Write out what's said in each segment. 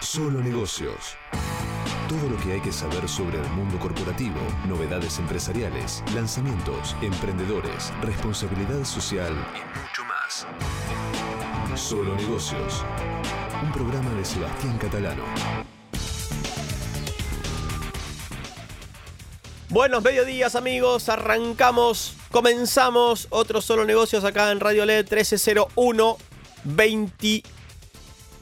Solo Negocios. Todo lo que hay que saber sobre el mundo corporativo, novedades empresariales, lanzamientos, emprendedores, responsabilidad social y mucho más. Solo Negocios. Un programa de Sebastián Catalano. Buenos mediodías amigos, arrancamos, comenzamos otro solo negocios acá en Radio LED 1301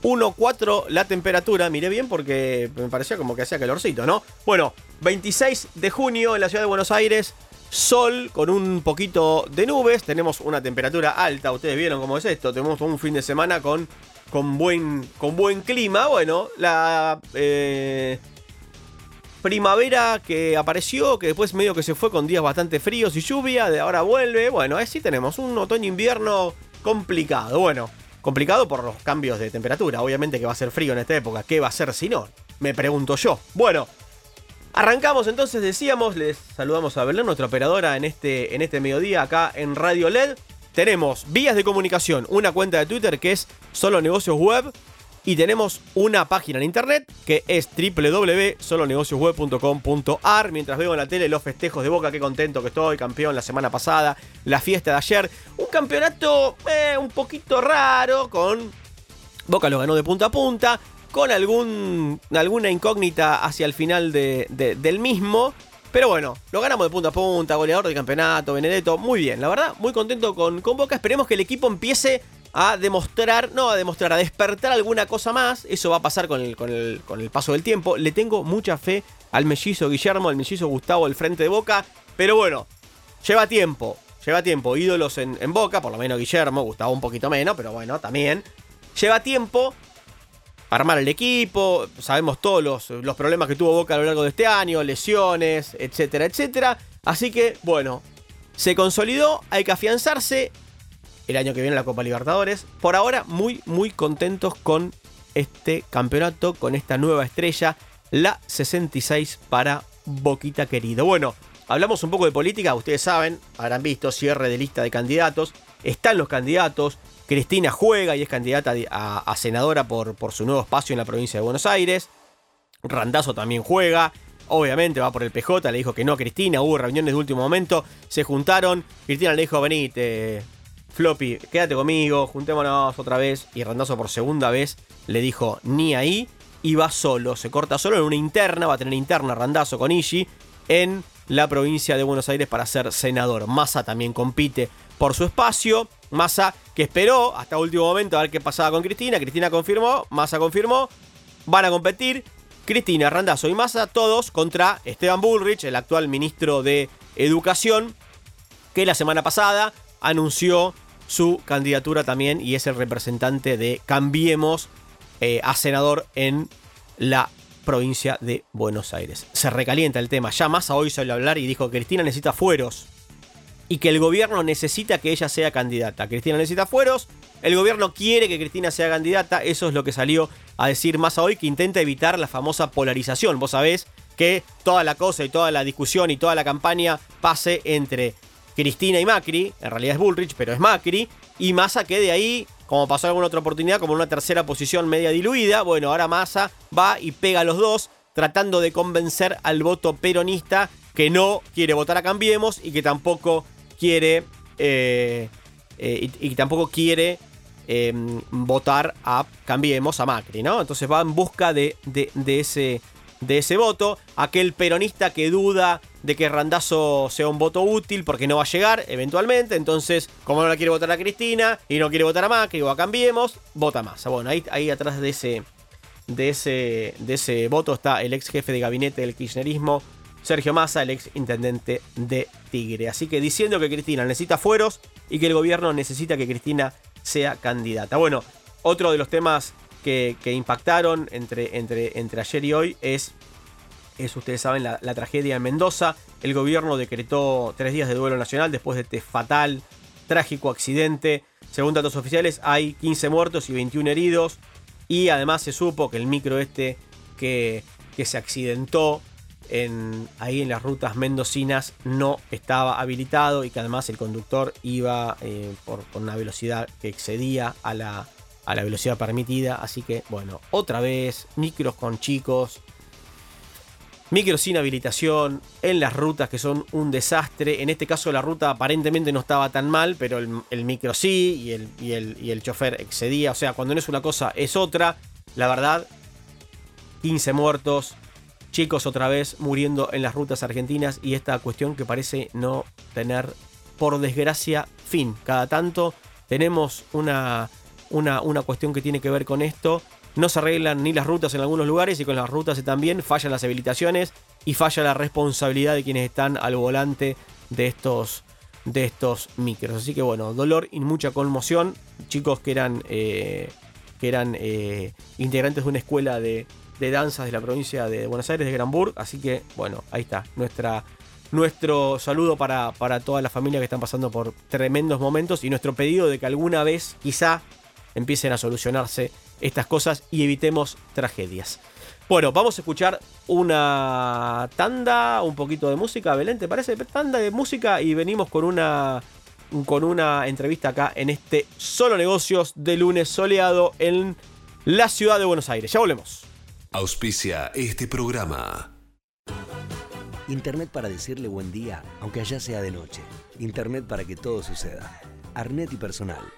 21.4 la temperatura, miré bien porque me parecía como que hacía calorcito, ¿no? Bueno, 26 de junio en la ciudad de Buenos Aires, sol con un poquito de nubes, tenemos una temperatura alta, ustedes vieron cómo es esto, tenemos un fin de semana con, con, buen, con buen clima, bueno, la... Eh, primavera que apareció, que después medio que se fue con días bastante fríos y lluvia, de ahora vuelve. Bueno, así tenemos un otoño-invierno complicado. Bueno, complicado por los cambios de temperatura. Obviamente que va a ser frío en esta época. ¿Qué va a ser si no? Me pregunto yo. Bueno, arrancamos entonces, decíamos, les saludamos a Belén, nuestra operadora en este, en este mediodía acá en Radio LED. Tenemos vías de comunicación, una cuenta de Twitter que es Solo Negocios Web, y tenemos una página en internet que es www.solonegociosweb.com.ar. Mientras veo en la tele los festejos de Boca, qué contento que estoy, campeón la semana pasada, la fiesta de ayer. Un campeonato eh, un poquito raro, con Boca lo ganó de punta a punta, con algún, alguna incógnita hacia el final del mismo. Pero bueno, lo ganamos de punta a punta, goleador del campeonato, Benedetto, muy bien, la verdad, muy contento con, con Boca. Esperemos que el equipo empiece a demostrar, no a demostrar, a despertar alguna cosa más. Eso va a pasar con el, con el, paso del tiempo. Le tengo mucha fe al mellizo Guillermo, al mellizo Gustavo al frente de Boca. Pero bueno, lleva tiempo, lleva tiempo. Ídolos en, Boca, por lo menos Guillermo, Gustavo un poquito menos, pero bueno, también. Lleva tiempo armar el equipo. Sabemos todos los, los problemas que tuvo Boca a lo largo de este año, lesiones, etcétera, etcétera. Así que, bueno, se consolidó, hay que afianzarse el año que viene la Copa Libertadores. Por ahora, muy, muy contentos con este campeonato, con esta nueva estrella, la 66 para Boquita Querido. Bueno, hablamos un poco de política, ustedes saben, habrán visto cierre de lista de candidatos. Están los candidatos. Cristina juega y es candidata a, senadora por, su nuevo espacio en la provincia de Buenos Aires. Randazo también juega. Obviamente va por el PJ, le dijo que no a Cristina, hubo reuniones de último momento, se juntaron, Cristina le dijo, venite, Floppy, quédate conmigo, juntémonos otra vez. Y Randazo por segunda vez le dijo ni ahí. Y va solo, se corta solo en una interna, va a tener interna Randazo con Ishi en la provincia de Buenos Aires para ser senador. Massa también compite por su espacio. Massa que esperó hasta último momento a ver qué pasaba con Cristina. Cristina confirmó, Massa confirmó. Van a competir Cristina, Randazo y Massa, todos contra Esteban Bullrich, el actual ministro de Educación, que la semana pasada anunció su candidatura también y es el representante de Cambiemos eh, a senador en la provincia de Buenos Aires. Se recalienta el tema. Ya más hoy salió a hablar y dijo que Cristina necesita fueros y que el gobierno necesita que ella sea candidata. Cristina necesita fueros, el gobierno quiere que Cristina sea candidata, eso es lo que salió a decir más hoy, que intenta evitar la famosa polarización. Vos sabés que toda la cosa y toda la discusión y toda la campaña pase entre Cristina y Macri, en realidad es Bullrich, pero es Macri, y Massa quede ahí, como pasó en alguna otra oportunidad, como en una tercera posición media diluida. Bueno, ahora Massa va y pega a los dos, tratando de convencer al voto peronista que no quiere votar a Cambiemos y que tampoco quiere. Eh, eh, y, tampoco quiere em, votar a Cambiemos a Macri, ¿no? Entonces va en busca de, de, de ese de ese voto. Aquel peronista que duda de que Randazo sea un voto útil porque no va a llegar eventualmente. Entonces, como no la quiere votar a Cristina y no quiere votar a Macri o a Cambiemos, vota más. Bueno, ahí, ahí atrás de ese, de, ese, de ese voto está el ex jefe de gabinete del kirchnerismo, Sergio Massa, el ex intendente de Tigre. Así que diciendo que Cristina necesita fueros y que el gobierno necesita que Cristina sea candidata. Bueno, otro de los temas que, impactaron entre, entre, entre ayer y hoy es, es ustedes saben, la, tragedia en Mendoza. El gobierno decretó tres días de duelo nacional después de este fatal, trágico accidente. Según datos oficiales, hay 15 muertos y 21 heridos. Y además se supo que el micro este que, que se accidentó en, ahí en las rutas mendocinas no estaba habilitado y que además el conductor iba eh, por, una velocidad que excedía a la, a la velocidad permitida. Así que, bueno, otra vez, micros con chicos, micros sin habilitación en las rutas que son un desastre. En este caso la ruta aparentemente no estaba tan mal, pero el, micro sí y el, y, el, y el chofer excedía. O sea, cuando no es una cosa es otra. La verdad, 15 muertos, chicos otra vez muriendo en las rutas argentinas y esta cuestión que parece no tener, por desgracia, fin. Cada tanto tenemos una, una, una cuestión que tiene que ver con esto. No se arreglan ni las rutas en algunos lugares y con las rutas también fallan las habilitaciones y falla la responsabilidad de quienes están al volante de estos, de estos micros. Así que bueno, dolor y mucha conmoción. Chicos que eran, eh, que eran eh, integrantes de una escuela de, de danzas de la provincia de Buenos Aires, de Granburg. Así que, bueno, ahí está. Nuestra, nuestro saludo para, para toda la familia que están pasando por tremendos momentos y nuestro pedido de que alguna vez quizá empiecen a solucionarse estas cosas y evitemos tragedias. Bueno, vamos a escuchar una tanda, un poquito de música. Belén, ¿te parece? Tanda de música y venimos con una, con una entrevista acá en este Solo Negocios de lunes soleado en la ciudad de Buenos Aires. Ya volvemos. Auspicia este programa. Internet para decirle buen día, aunque allá sea de noche. Internet para que todo suceda. Arnet y personal.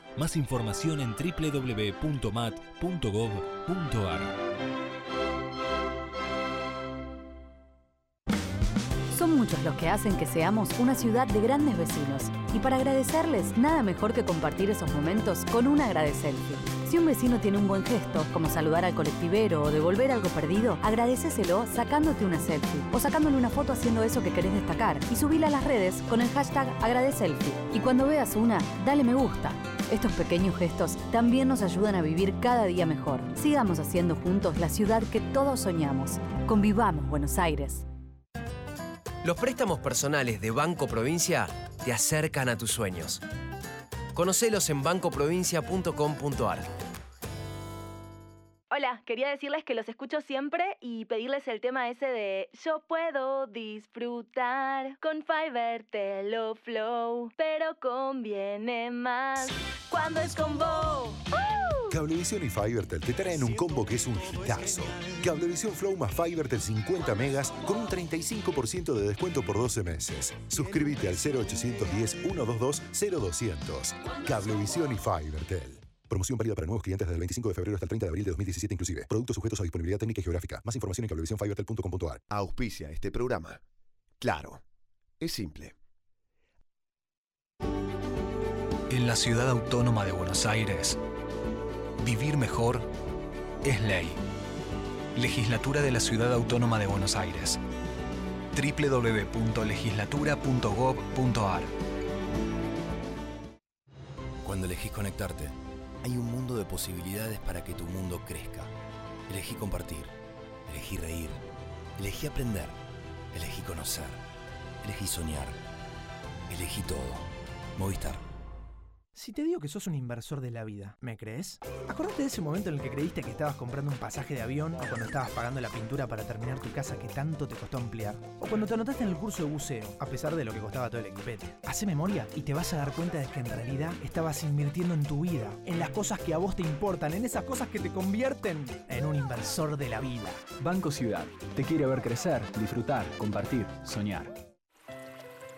Más información en www.mat.gov.ar. Son muchos los que hacen que seamos una ciudad de grandes vecinos. Y para agradecerles, nada mejor que compartir esos momentos con un agradecelfie. Si un vecino tiene un buen gesto, como saludar al colectivero o devolver algo perdido, agradeceselo sacándote una selfie o sacándole una foto haciendo eso que querés destacar y subila a las redes con el hashtag agradeselfie. Y cuando veas una, dale me gusta. Estos pequeños gestos también nos ayudan a vivir cada día mejor. Sigamos haciendo juntos la ciudad que todos soñamos. Convivamos Buenos Aires. Los préstamos personales de Banco Provincia te acercan a tus sueños. Conocelos en bancoprovincia.com.ar. Hola, quería decirles que los escucho siempre y pedirles el tema ese de Yo puedo disfrutar con Fiverr lo Flow, pero conviene más cuando es con vos. Cablevisión y Fivertel te traen un combo que es un hitazo. Cablevisión Flow más Fivertel 50 megas con un 35% de descuento por 12 meses. Suscríbete al 0810 122 0200. Cablevisión y Fivertel. Promoción válida para nuevos clientes desde el 25 de febrero hasta el 30 de abril de 2017 inclusive. Productos sujetos a disponibilidad técnica y geográfica. Más información en cablevisiónfibertel.com.ar. Auspicia este programa. Claro. Es simple. En la ciudad autónoma de Buenos Aires, Vivir mejor es ley. Legislatura de la Ciudad Autónoma de Buenos Aires. www.legislatura.gov.ar Cuando elegís conectarte, hay un mundo de posibilidades para que tu mundo crezca. Elegí compartir, elegí reír, elegí aprender, elegí conocer, elegí soñar, elegí todo. Movistar. Si te digo que sos un inversor de la vida, ¿me crees? Acordate de ese momento en el que creíste que estabas comprando un pasaje de avión o cuando estabas pagando la pintura para terminar tu casa que tanto te costó ampliar. O cuando te anotaste en el curso de buceo, a pesar de lo que costaba todo el equipete. Hace memoria y te vas a dar cuenta de que en realidad estabas invirtiendo en tu vida, en las cosas que a vos te importan, en esas cosas que te convierten en un inversor de la vida. Banco Ciudad, te quiere ver crecer, disfrutar, compartir, soñar.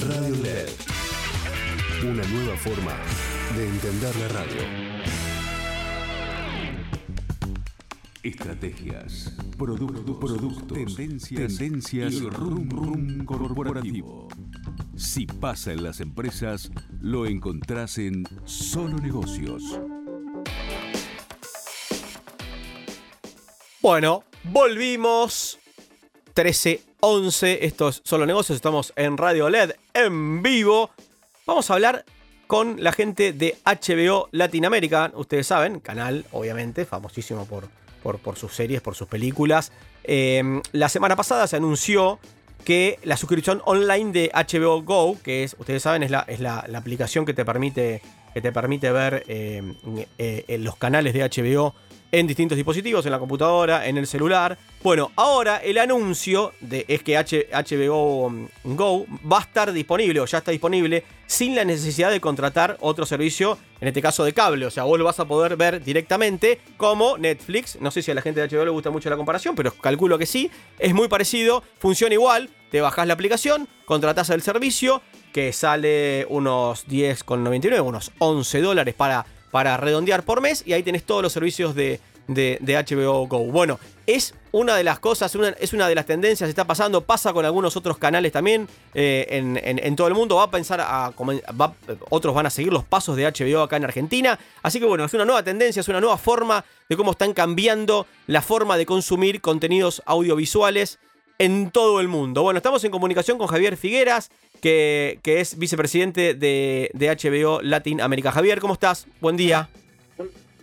Radio LED. Una nueva forma de entender la radio. Estrategias, productos, productos, tendencias, tendencias y rum rum corporativo. Si pasa en las empresas, lo encontrás en Solo Negocios. Bueno, volvimos. 13, 11. Esto es Solo Negocios. Estamos en Radio LED en vivo. Vamos a hablar con la gente de HBO Latinoamérica. Ustedes saben, canal, obviamente, famosísimo por, por, sus series, por sus películas. Eh, la semana pasada se anunció que la suscripción online de HBO Go, que es, ustedes saben, es la, es la, aplicación que te permite, que te permite ver eh, eh, los canales de HBO en distintos dispositivos, en la computadora, en el celular. Bueno, ahora el anuncio de, es que HBO Go va a estar disponible o ya está disponible sin la necesidad de contratar otro servicio, en este caso de cable. O sea, vos lo vas a poder ver directamente como Netflix. No sé si a la gente de HBO le gusta mucho la comparación, pero calculo que sí. Es muy parecido, funciona igual. Te bajás la aplicación, contratás el servicio, que sale unos 10,99, unos 11 dólares para para redondear por mes y ahí tenés todos los servicios de, de, de HBO Go. Bueno, es una de las cosas, es una de las tendencias, está pasando, pasa con algunos otros canales también eh, en, todo el mundo, va a pensar a, otros van a seguir los pasos de HBO acá en Argentina, así que bueno, es una nueva tendencia, es una nueva forma de cómo están cambiando la forma de consumir contenidos audiovisuales en todo el mundo. Bueno, estamos en comunicación con Javier Figueras, que, es vicepresidente de, de, HBO Latin América. Javier, ¿cómo estás? Buen día.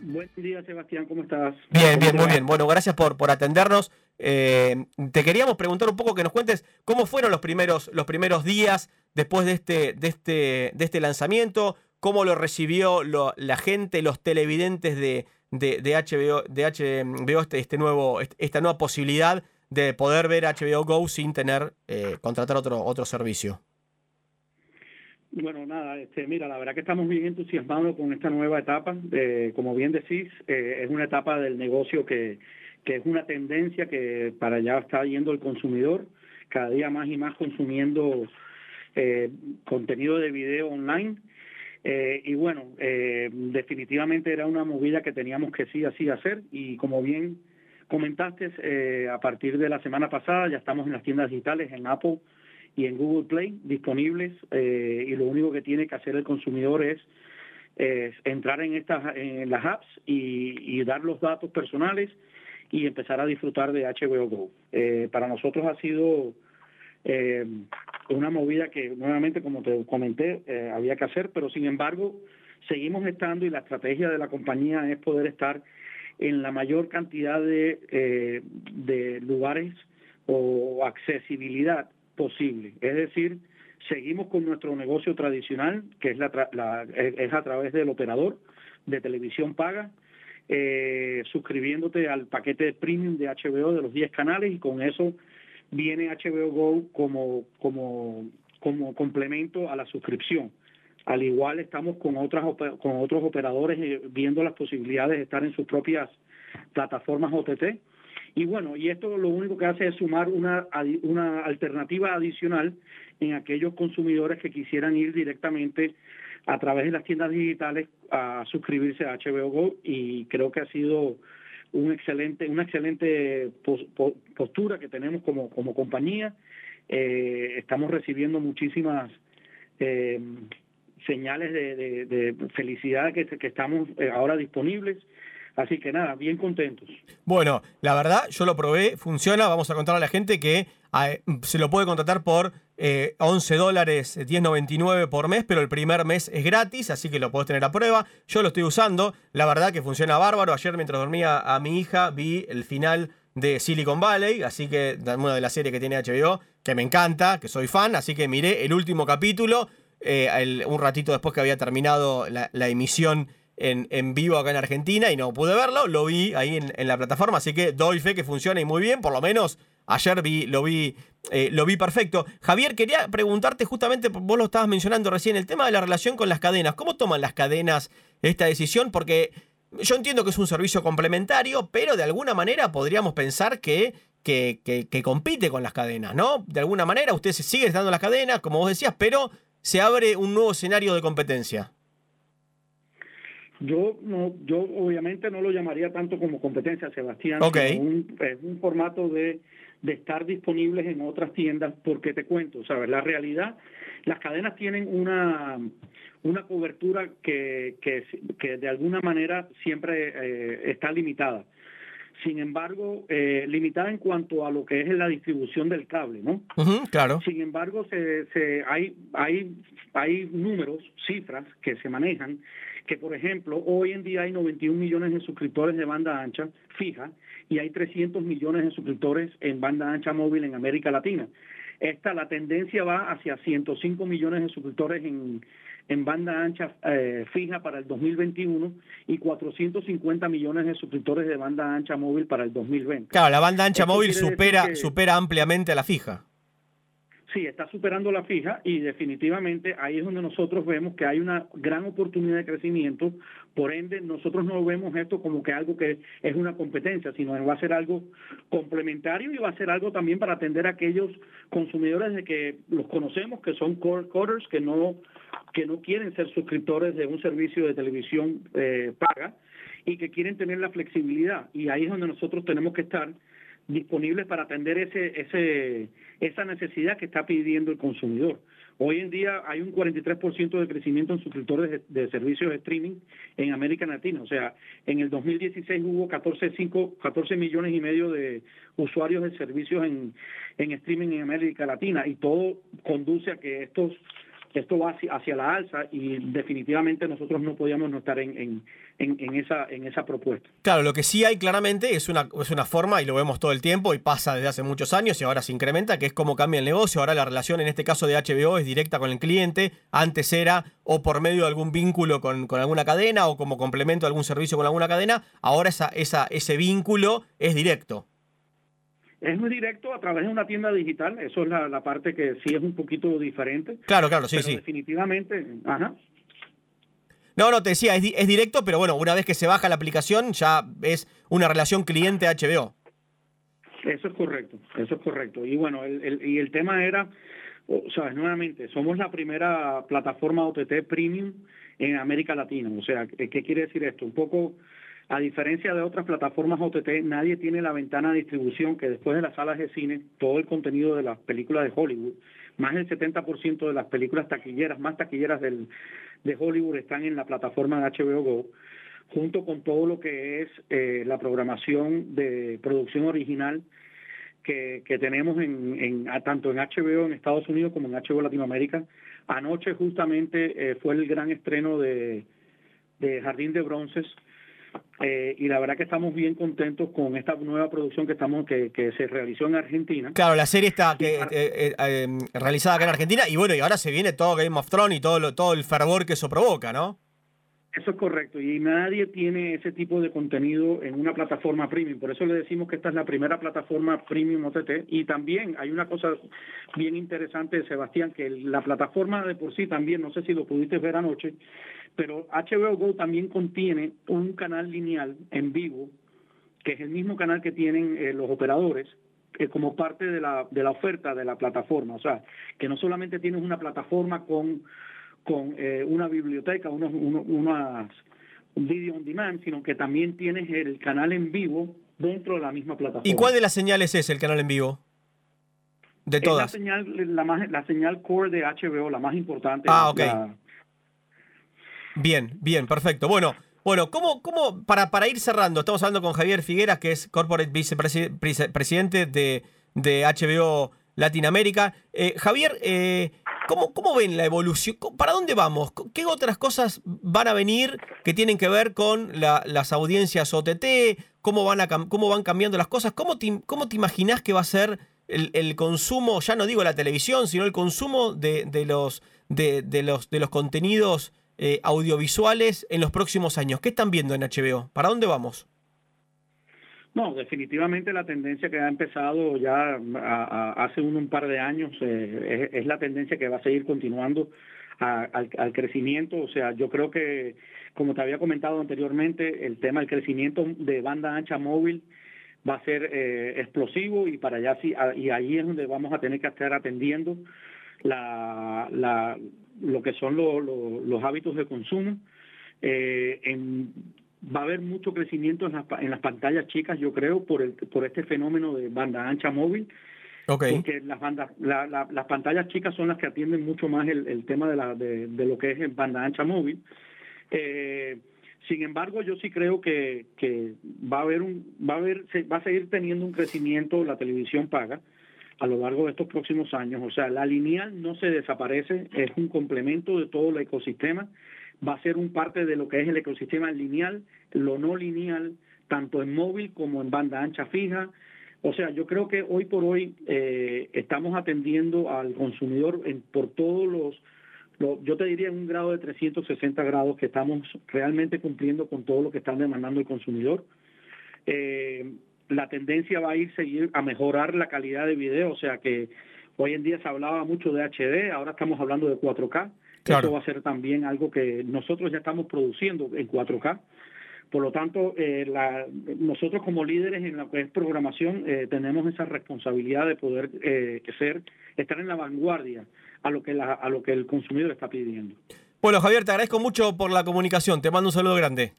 Buen día, Sebastián, ¿cómo estás? Bien, bien, muy bien. Bueno, gracias por, por atendernos. Eh, te queríamos preguntar un poco que nos cuentes cómo fueron los primeros, los primeros días después de este, de este, de este lanzamiento, cómo lo recibió lo, la gente, los televidentes de, de, de HBO, de HBO este, este nuevo, esta nueva posibilidad de poder ver HBO Go sin tener eh, contratar otro, otro servicio. Bueno, nada, este, mira, la verdad que estamos bien entusiasmados con esta nueva etapa. Eh, como bien decís, eh, es una etapa del negocio que, que es una tendencia que para allá está yendo el consumidor, cada día más y más consumiendo eh, contenido de video online. Y bueno, definitivamente era una movida que teníamos que sí así hacer y como bien comentaste, a partir de la semana pasada ya estamos en las tiendas digitales, en Apple y en Google Play disponibles eh, y lo único que tiene que hacer el consumidor es, entrar en estas en las apps y, dar los datos personales y empezar a disfrutar de HBO Go. Eh, para nosotros ha sido eh, una movida que nuevamente, como te comenté, había que hacer, pero sin embargo seguimos estando y la estrategia de la compañía es poder estar en la mayor cantidad de, de lugares o accesibilidad posible. Es decir, seguimos con nuestro negocio tradicional, que es, la, la es a través del operador de televisión paga, eh, suscribiéndote al paquete premium de HBO de los 10 canales y con eso viene HBO Go como, como, como complemento a la suscripción. Al igual estamos con otras con otros operadores eh, viendo las posibilidades de estar en sus propias plataformas OTT. Y bueno, y esto lo único que hace es sumar una, una alternativa adicional en aquellos consumidores que quisieran ir directamente a través de las tiendas digitales a suscribirse a HBO Go y creo que ha sido un excelente, una excelente postura que tenemos como, como compañía. Eh, estamos recibiendo muchísimas eh, señales de, de, de felicidad que, estamos eh, ahora disponibles. Así que nada, bien contentos. Bueno, la verdad, yo lo probé, funciona. Vamos a contar a la gente que eh, se lo puede contratar por eh, 11 dólares, 10.99 por mes, pero el primer mes es gratis, así que lo podés tener a prueba. Yo lo estoy usando, la verdad que funciona bárbaro. Ayer mientras dormía a mi hija vi el final de Silicon Valley, así que una de las series que tiene HBO, que me encanta, que soy fan, así que miré el último capítulo, eh, el, un ratito después que había terminado la emisión en, vivo acá en Argentina y no pude verlo, lo vi ahí en, en, la plataforma, así que doy fe que funciona y muy bien, por lo menos ayer vi, lo vi, eh, lo vi perfecto. Javier, quería preguntarte justamente, vos lo estabas mencionando recién, el tema de la relación con las cadenas. ¿Cómo toman las cadenas esta decisión? Porque yo entiendo que es un servicio complementario, pero de alguna manera podríamos pensar que, que, que, que compite con las cadenas, ¿no? De alguna manera usted se sigue dando las cadenas, como vos decías, pero se abre un nuevo escenario de competencia? Yo no, yo obviamente no lo llamaría tanto como competencia, Sebastián. Ok. sino Un, es un formato de, de estar disponibles en otras tiendas, porque te cuento, ¿sabes? La realidad, las cadenas tienen una una cobertura que, que, que de alguna manera siempre eh, está limitada. Sin embargo, eh, limitada en cuanto a lo que es la distribución del cable, ¿no? Claro. Sin embargo, se, se, hay, hay, hay números, cifras que se manejan, que por ejemplo, hoy en día hay 91 millones de suscriptores de banda ancha fija y hay 300 millones de suscriptores en banda ancha móvil en América Latina. Esta, la tendencia va hacia 105 millones de suscriptores en, en banda ancha eh, fija para el 2021 y 450 millones de suscriptores de banda ancha móvil para el 2020. Claro, la banda ancha Esto móvil supera, que- supera ampliamente a la fija. Sí, está superando la fija y definitivamente ahí es donde nosotros vemos que hay una gran oportunidad de crecimiento. Por ende, nosotros no vemos esto como que algo que es una competencia, sino que va a ser algo complementario y va a ser algo también para atender a aquellos consumidores de que los conocemos, que son core coders, que no que no quieren ser suscriptores de un servicio de televisión eh, paga y que quieren tener la flexibilidad. Y ahí es donde nosotros tenemos que estar disponibles para atender ese, ese, esa necesidad que está pidiendo el consumidor. Hoy en día hay un 43% de crecimiento en suscriptores de, de servicios de streaming en América Latina. O sea, en el 2016 hubo 14, 5, 14 millones y medio de usuarios de servicios en, en streaming en América Latina y todo conduce a que estos esto va hacia, hacia la alza y definitivamente nosotros no podíamos no estar en, en, en, esa en esa propuesta. Claro, lo que sí hay claramente es una, es una forma, y lo vemos todo el tiempo, y pasa desde hace muchos años, y ahora se incrementa, que es cómo cambia el negocio. Ahora la relación, en este caso de HBO, es directa con el cliente. Antes era o por medio de algún vínculo con, con alguna cadena, o como complemento de algún servicio con alguna cadena. Ahora esa, esa, ese vínculo es directo. Es muy directo a través de una tienda digital, eso es la, la parte que sí es un poquito diferente. Claro, claro, sí, pero sí. Definitivamente, ajá. No, no, te decía, es, di- es directo, pero bueno, una vez que se baja la aplicación, ya es una relación cliente-HBO. Eso es correcto, eso es correcto. Y bueno, el, el- y el tema era, o sea, nuevamente, somos la primera plataforma OTT premium en América Latina. O sea, ¿qué qué quiere decir esto? Un poco, a diferencia de otras plataformas OTT, nadie tiene la ventana de distribución que después de las salas de cine, todo el contenido de las películas de Hollywood, más del 70% de las películas taquilleras, más taquilleras de Hollywood están en la plataforma de HBO Go junto con todo lo que es eh, la programación de producción original que, tenemos en, tanto en HBO en Estados Unidos como en HBO Latinoamérica. Anoche justamente eh, fue el gran estreno de Jardín de Bronces eh, y la verdad que estamos bien contentos con esta nueva producción que estamos que, que se realizó en Argentina. Claro, la serie está que, eh, eh, eh, realizada acá en Argentina, y bueno, y ahora se viene todo Game of Thrones y todo, lo, todo el fervor que eso provoca, ¿no? Eso es correcto, y nadie tiene ese tipo de contenido en una plataforma premium, por eso le decimos que esta es la primera plataforma premium OTT, y también hay una cosa bien interesante, Sebastián, que la plataforma de por sí también, no sé si lo pudiste ver anoche, pero HBO Go también contiene un canal lineal en vivo, que es el mismo canal que tienen eh, los operadores, eh, como parte de la, de la oferta de la plataforma. O sea, que no solamente tienes una plataforma con, con eh, una biblioteca, unos, unos, unas un video on demand, sino que también tienes el canal en vivo dentro de la misma plataforma. ¿Y cuál de las señales es el canal en vivo? De Es la todas. señal, la, más, la señal core de HBO, la más importante. Ah, ok. la- Bien, bien, perfecto. Bueno, bueno, ¿cómo, cómo para, para ir cerrando? Estamos hablando con Javier Figueras, que es Corporate Vicepresidente de, de HBO Latinoamérica. Eh, Javier, eh, ¿cómo, ¿cómo ven la evolución? ¿Para dónde vamos? ¿Qué otras cosas van a venir que tienen que ver con la- las audiencias OTT? ¿Cómo van, a, ¿Cómo van cambiando las cosas? ¿Cómo te, cómo te imaginás que va a ser el, el consumo, ya no digo la televisión, sino el consumo de, de los, de, de los, de los contenidos eh, audiovisuales en los próximos años? ¿Qué están viendo en HBO? ¿Para dónde vamos? No, definitivamente la tendencia que ha empezado ya hace un, par de años eh, es, la tendencia que va a seguir continuando al, crecimiento. O sea, yo creo que, como te había comentado anteriormente, el tema del crecimiento de banda ancha móvil va a ser eh, explosivo y para allá sí, y ahí es donde vamos a tener que estar atendiendo lo que son lo- lo- los hábitos de consumo. Eh, en- va a haber mucho crecimiento en las, pa- en las pantallas chicas, yo creo, por, el, por este fenómeno de banda ancha móvil. Ok. Porque las bandas, la- la- las pantallas chicas son las que atienden mucho más el, el tema de, la, de, de lo que es banda ancha móvil. Eh, sin embargo, yo sí creo que, que va a haber un, va a haber, se- va a seguir teniendo un crecimiento la televisión paga a lo largo de estos próximos años. O sea, la lineal no se desaparece, es un complemento de todo el ecosistema, va a ser un parte de lo que es el ecosistema lineal, lo no lineal, tanto en móvil como en banda ancha fija. O sea, yo creo que hoy por hoy eh, estamos atendiendo al consumidor por todos los, lo- yo te diría en un grado de 360 grados que estamos realmente cumpliendo con todo lo que están demandando el consumidor. Eh, la tendencia va a ir seguir a mejorar la calidad de video, o sea que hoy en día se hablaba mucho de HD, ahora estamos hablando de 4K. Claro. Eso va a ser también algo que nosotros ya estamos produciendo en 4K. Por lo tanto, eh, la- nosotros como líderes en lo que es programación eh, tenemos esa responsabilidad de poder eh, ser, estar en la vanguardia a lo que la- a lo que el consumidor está pidiendo. Bueno, Javier, te agradezco mucho por la comunicación. Te mando un saludo grande.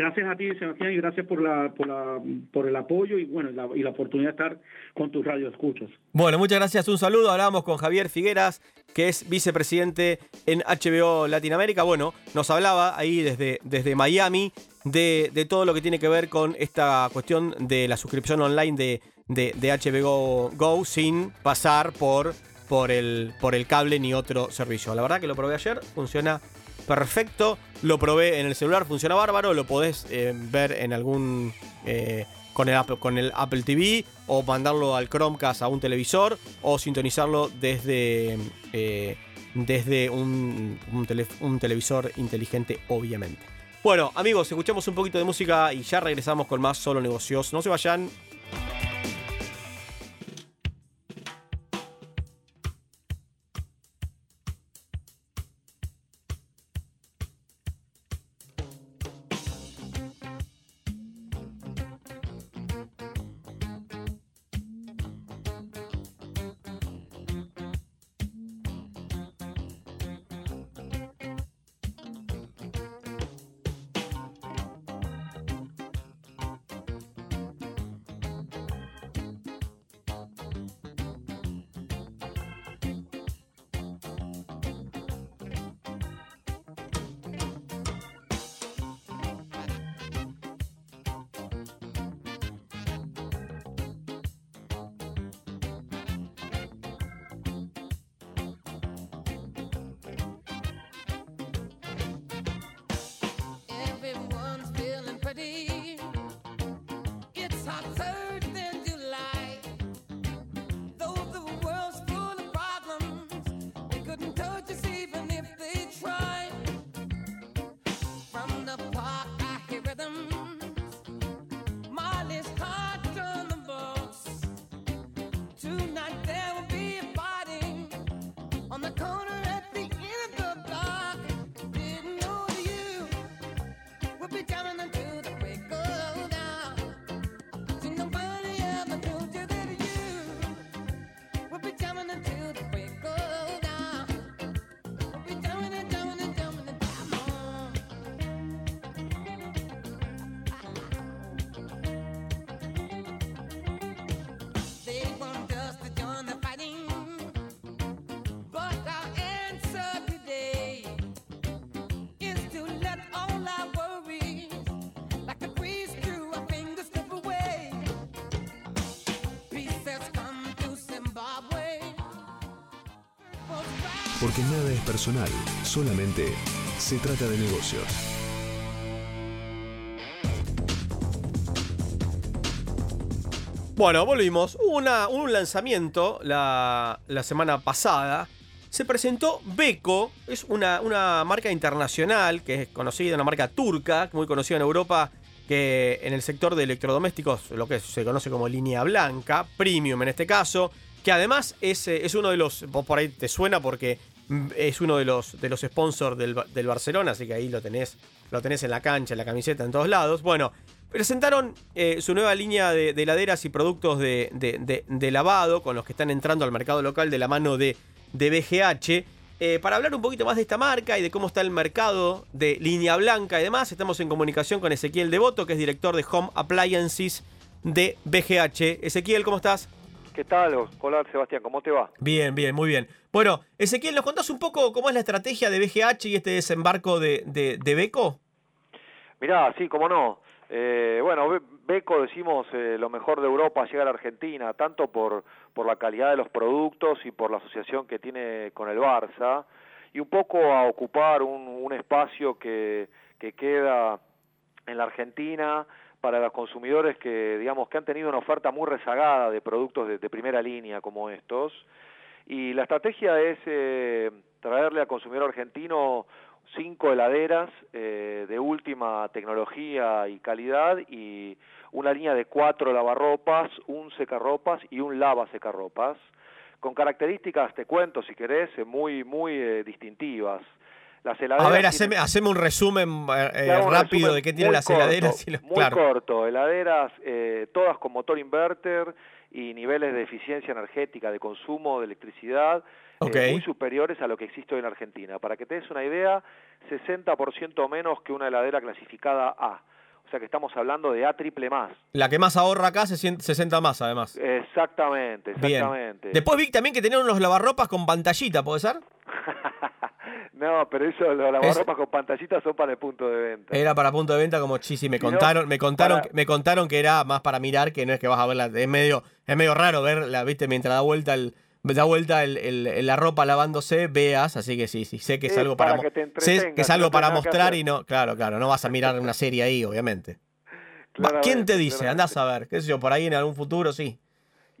Gracias a ti, Sebastián, y gracias por la, por la, por el apoyo y bueno, la, y la oportunidad de estar con tus radio escuchas. Bueno, muchas gracias. Un saludo. Hablábamos con Javier Figueras, que es vicepresidente en HBO Latinoamérica. Bueno, nos hablaba ahí desde, desde Miami de, de todo lo que tiene que ver con esta cuestión de la suscripción online de, de, de HBO Go sin pasar por, por, el, por el cable ni otro servicio. La verdad que lo probé ayer, funciona perfecto. Lo probé en el celular, funciona bárbaro. Lo podés eh, ver en algún. eh, con, el Apple, con el Apple TV o mandarlo al Chromecast a un televisor o sintonizarlo desde, eh, desde un, un tele- un televisor inteligente, obviamente. Bueno, amigos, escuchamos un poquito de música y ya regresamos con más Solo Negocios. No se vayan. Porque nada es personal, solamente se trata de negocios. Bueno, volvimos. Hubo un lanzamiento la, semana pasada. Se presentó Beko, es una, marca internacional que es conocida, una marca turca, muy conocida en Europa, que en el sector de electrodomésticos, lo que se conoce como línea blanca, premium en este caso, que además es, eh, es uno de los, vos por ahí te suena porque es uno de los, de los sponsors del, del Barcelona, así que ahí lo tenés, lo tenés en la cancha, en la camiseta, en todos lados. Bueno, presentaron eh, su nueva línea de, de heladeras y productos de, de- de- lavado con los que están entrando al mercado local de la mano de, de BGH. eh, para hablar un poquito más de esta marca y de cómo está el mercado de línea blanca y demás, estamos en comunicación con Ezequiel Devoto, que es director de Home Appliances de BGH. Ezequiel, ¿cómo estás? ¿Qué tal? Hola Sebastián, ¿cómo te va? Bien, bien, muy bien. Bueno, Ezequiel, ¿nos contás un poco cómo es la estrategia de BGH y este desembarco de, de, de Beco? Mirá, sí, cómo no. Eh, bueno, Be- Beco decimos eh, lo mejor de Europa llega a la Argentina, tanto por, por la calidad de los productos y por la asociación que tiene con el Barça, y un poco a ocupar un, un espacio que, que queda en la Argentina para los consumidores que, digamos, que han tenido una oferta muy rezagada de productos de, de primera línea como estos. Y la estrategia es eh, traerle al consumidor argentino cinco heladeras eh, de última tecnología y calidad y una línea de cuatro lavarropas, un secarropas y un lava secarropas, con características, te cuento si querés, eh, muy, muy eh, distintivas. Las heladeras A ver, tienen- haceme, haceme un resumen eh, un rápido resumen de qué tienen las corto, heladeras. y los- Muy claro. corto, heladeras eh, todas con motor inverter y niveles de eficiencia energética, de consumo de electricidad eh, muy superiores a lo que existe hoy en Argentina. Para que te des una idea, 60% menos que una heladera clasificada A. O sea que estamos hablando de A triple más. La que más ahorra acá se sien- 60 más, además. Exactamente, Bien. exactamente. Después vi también que tenían unos lavarropas con pantallita, ¿puede ser? No, pero eso, los lavarropas con pantallitas son para el punto de venta. Era para punto de venta como sí, sí, me Si no, contaron, me contaron, para- me contaron que era más para mirar, que no es que vas a verla, es medio, es medio raro verla, viste, mientras da vuelta el, da vuelta el- el- la ropa lavándose, veas, así que sí, sí, sé que es, Es algo para, para que sé es algo para mostrar y no, claro, claro, no vas a mirar una serie ahí, obviamente. ¿Quién te dice? Andás a ver, qué sé yo, por ahí en algún futuro sí.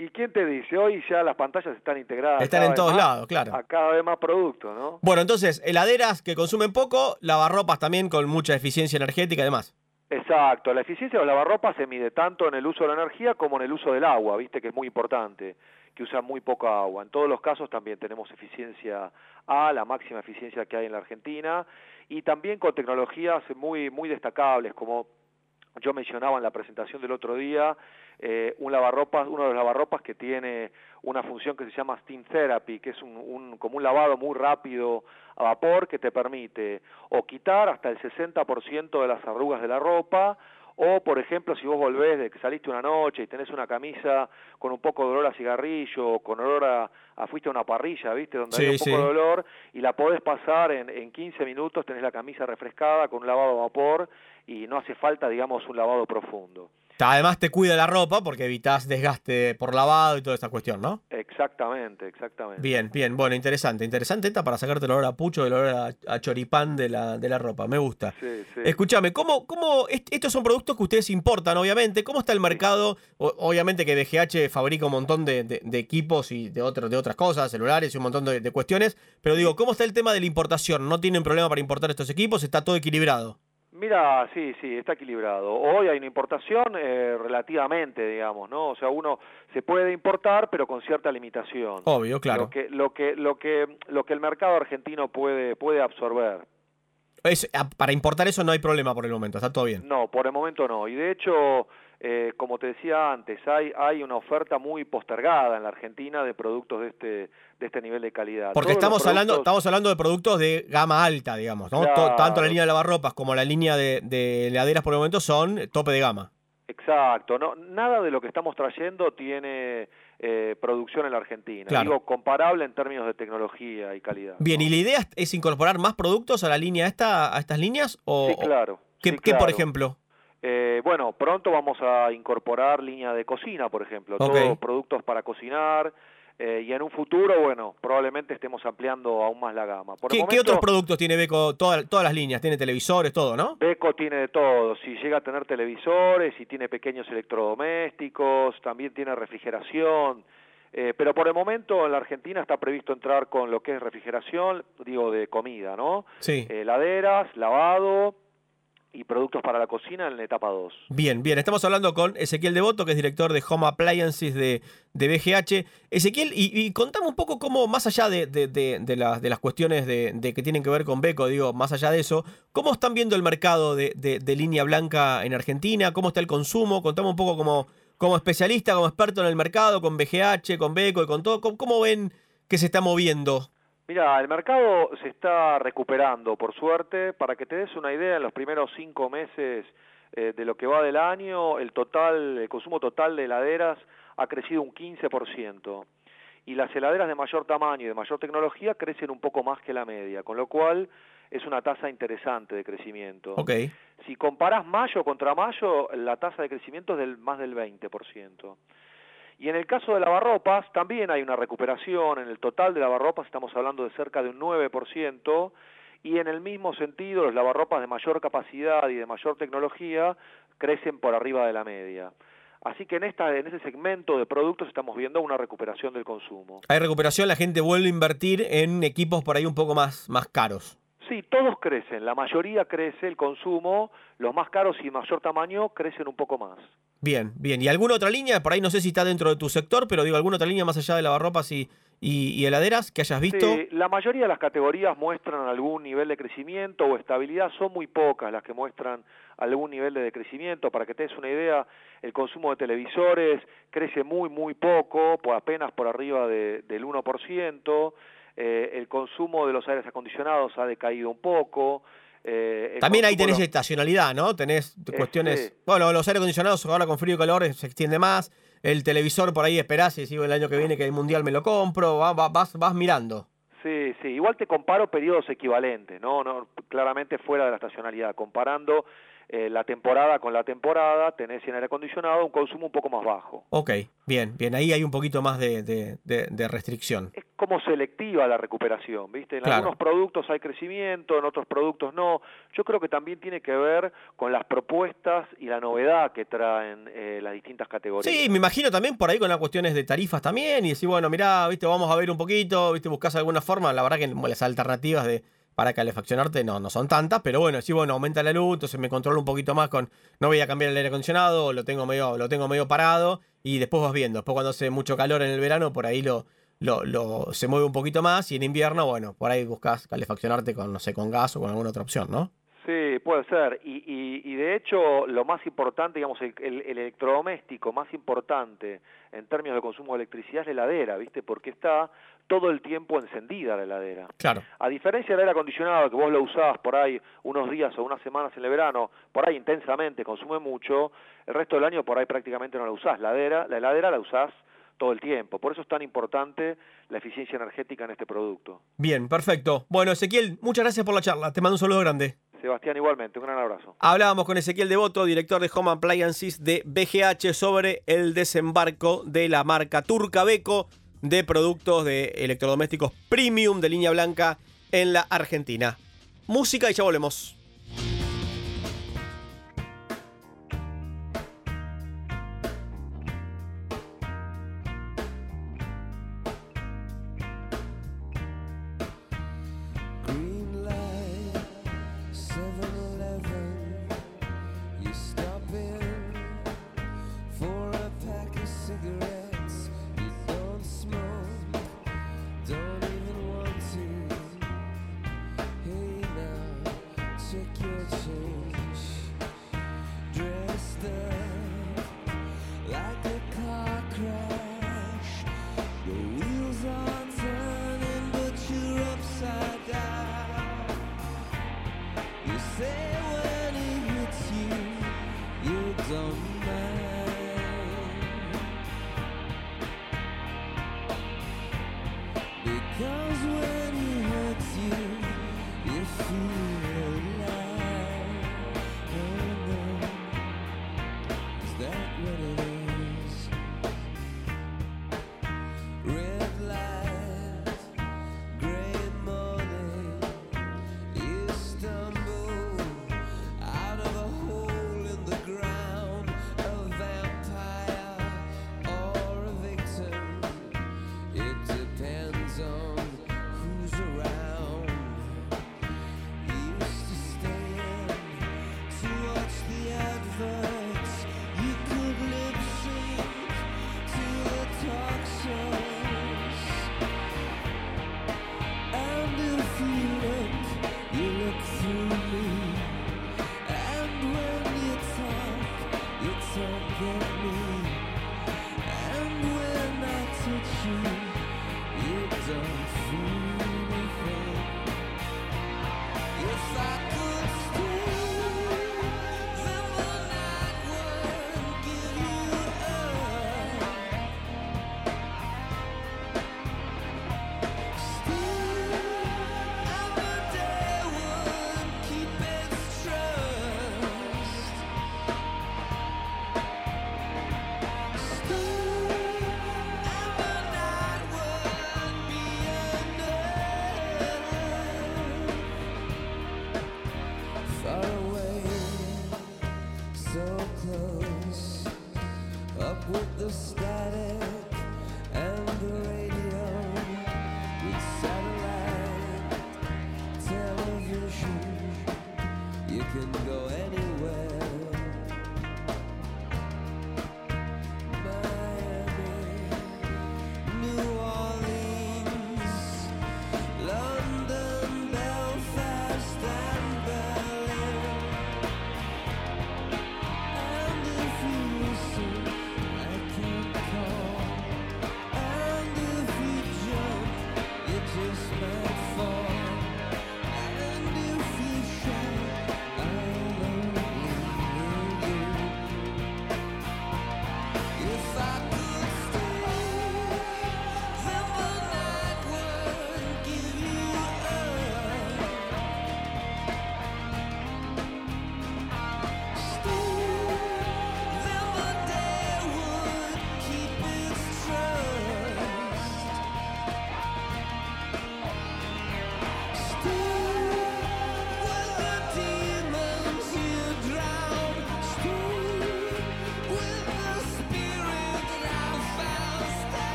¿Y quién te dice? Hoy ya las pantallas están integradas. Están en todos más, lados, claro. A cada vez más productos, ¿no? Bueno, entonces, heladeras que consumen poco, lavarropas también con mucha eficiencia energética y demás. Exacto, la eficiencia de lavarropas se mide tanto en el uso de la energía como en el uso del agua, viste que es muy importante, que usan muy poca agua. En todos los casos también tenemos eficiencia A, la máxima eficiencia que hay en la Argentina, y también con tecnologías muy, muy destacables, como yo mencionaba en la presentación del otro día, eh, un lavarropas, uno de los lavarropas que tiene una función que se llama Steam Therapy, que es un, un- como un lavado muy rápido a vapor que te permite o quitar hasta el 60% de las arrugas de la ropa, o por ejemplo si vos volvés de que saliste una noche y tenés una camisa con un poco de olor a cigarrillo, o con olor a, a fuiste a una parrilla, ¿viste? Donde Sí, hay un poco sí. de olor, y la podés pasar en, en 15 minutos, tenés la camisa refrescada con un lavado a vapor y no hace falta, digamos, un lavado profundo. Además te cuida la ropa porque evitas desgaste por lavado y toda esta cuestión, ¿no? Exactamente, exactamente. Bien, bien, bueno, interesante, interesante esta para sacarte el olor a pucho, el olor a, a choripán de la, de la ropa, me gusta. Sí, sí. Escúchame, ¿cómo, cómo est- estos son productos que ustedes importan, obviamente? ¿Cómo está el mercado? O- obviamente que BGH fabrica un montón de, de- de equipos y de, otro- de otras cosas, celulares y un montón de, de cuestiones, pero digo, ¿cómo está el tema de la importación? ¿No tienen problema para importar estos equipos? ¿Está todo equilibrado? Mira, sí, sí, está equilibrado. Hoy hay una importación eh, relativamente, digamos, ¿no? O sea, uno se puede importar, pero con cierta limitación. Obvio, claro. Lo que, lo que, lo que, lo que el mercado argentino puede, puede absorber. Es- para importar eso no hay problema por el momento, está todo bien. No, por el momento no. Y de hecho, eh, como te decía antes, hay, hay una oferta muy postergada en la Argentina de productos de este, de este nivel de calidad. Porque Todos estamos hablando, estamos hablando de productos de gama alta, digamos, Claro. Tanto la línea de lavarropas como la línea de, de heladeras por el momento son tope de gama. Exacto, no, nada de lo que estamos trayendo tiene eh, producción en la Argentina. Claro. Digo, comparable en términos de tecnología y calidad. Bien, ¿y la idea es- incorporar más productos a la línea esta, a estas líneas? O, Sí, claro. ¿Qué, sí, qué, por claro. ejemplo? Eh, bueno, pronto vamos a incorporar línea de cocina, por ejemplo, todos productos para cocinar. eh, y en un futuro, bueno, probablemente estemos ampliando aún más la gama. Por ¿Qué, otros productos tiene Beco? Toda- todas las líneas, tiene televisores, todo, ¿no? Beco tiene de todo, si llega a tener televisores, si tiene pequeños electrodomésticos, también tiene refrigeración, eh, pero por el momento en la Argentina está previsto entrar con lo que es refrigeración, digo de comida, ¿no? Sí. Heladeras, lavado y productos para la cocina en la etapa 2. Bien, bien. Estamos hablando con Ezequiel Devoto, que es director de Home Appliances de, de BGH. Ezequiel, y, y contame un poco cómo, más allá de, de- de- las, las cuestiones de, que tienen que ver con Beco, digo, más allá de eso, ¿cómo están viendo el mercado de línea blanca en Argentina? ¿Cómo está el consumo? Contame un poco como, como especialista, como experto en el mercado, con BGH, con Beco y con todo. ¿Cómo, cómo ven que se está moviendo? Mira, el mercado se está recuperando, por suerte. Para que te des una idea, en los primeros cinco meses eh, de lo que va del año, el total, el consumo total de heladeras ha crecido un 15%. Y las heladeras de mayor tamaño y de mayor tecnología crecen un poco más que la media, con lo cual es una tasa interesante de crecimiento. Si comparás mayo contra mayo, la tasa de crecimiento es del más del 20%. Y en el caso de lavarropas, también hay una recuperación. En el total de lavarropas estamos hablando de cerca de un 9%. Y en el mismo sentido, los lavarropas de mayor capacidad y de mayor tecnología crecen por arriba de la media. Así que en, esta, en ese segmento de productos estamos viendo una recuperación del consumo. Hay recuperación, la gente vuelve a invertir en equipos por ahí un poco más, más caros. Sí, todos crecen, la mayoría crece el consumo, los más caros y mayor tamaño crecen un poco más. Bien, bien. ¿Y alguna otra línea? Por ahí no sé si está dentro de tu sector, pero digo, ¿alguna otra línea más allá de lavarropas y, y, heladeras que hayas visto? La mayoría de las categorías muestran algún nivel de crecimiento o estabilidad, son muy pocas las que muestran algún nivel de decrecimiento. Para que te des una idea, el consumo de televisores crece muy, muy poco, por apenas por arriba de, del 1%. Eh, el consumo de los aires acondicionados ha decaído un poco. Eh, También ahí tenés estacionalidad, ¿no? Tenés Eh, cuestiones... Bueno, los aire acondicionados ahora con frío y calor se extiende más. El televisor por ahí esperás y decís, el año que viene que el mundial me lo compro. va- va- vas, vas mirando. Sí, sí, igual te comparo periodos equivalentes, ¿no? no claramente fuera de la estacionalidad, comparando eh, la temporada con la temporada, tenés en aire acondicionado un consumo un poco más bajo. Ok, bien, bien. Ahí hay un poquito más de, de- de- de restricción. Como selectiva la recuperación, ¿viste? En Claro. algunos productos hay crecimiento, en otros productos no. Yo creo que también tiene que ver con las propuestas y la novedad que traen eh, las distintas categorías. Sí, me imagino también por ahí con las cuestiones de tarifas también y decir, bueno, mirá, viste, vamos a ver un poquito, viste, buscas alguna forma. La verdad que las alternativas de para calefaccionarte no, no son tantas, pero bueno, sí, bueno, aumenta la luz, entonces me controlo un poquito más con, no voy a cambiar el aire acondicionado, lo tengo medio, lo tengo medio parado y después vas viendo. Después cuando hace mucho calor en el verano, por ahí lo, lo, se mueve un poquito más y en invierno, bueno, por ahí buscas calefaccionarte con, no sé, con gas o con alguna otra opción, ¿no? Sí, puede ser. Y, y, y de hecho, lo más importante, digamos, el, el- el electrodoméstico más importante en términos de consumo de electricidad es la heladera, ¿viste? Porque está todo el tiempo encendida la heladera. Claro. A diferencia del aire acondicionado, que vos lo usás por ahí unos días o unas semanas en el verano, por ahí intensamente, consume mucho, el resto del año por ahí prácticamente no la usás. La heladera, la heladera la usás todo el tiempo. Por eso es tan importante la eficiencia energética en este producto. Bien, perfecto. Bueno, Ezequiel, muchas gracias por la charla. Te mando un saludo grande. Sebastián, igualmente, un gran abrazo. Hablábamos con Ezequiel Devoto, director de Home Appliances de BGH, sobre el desembarco de la marca turca Beko de productos de electrodomésticos premium de línea blanca en la Argentina. Música y ya volvemos.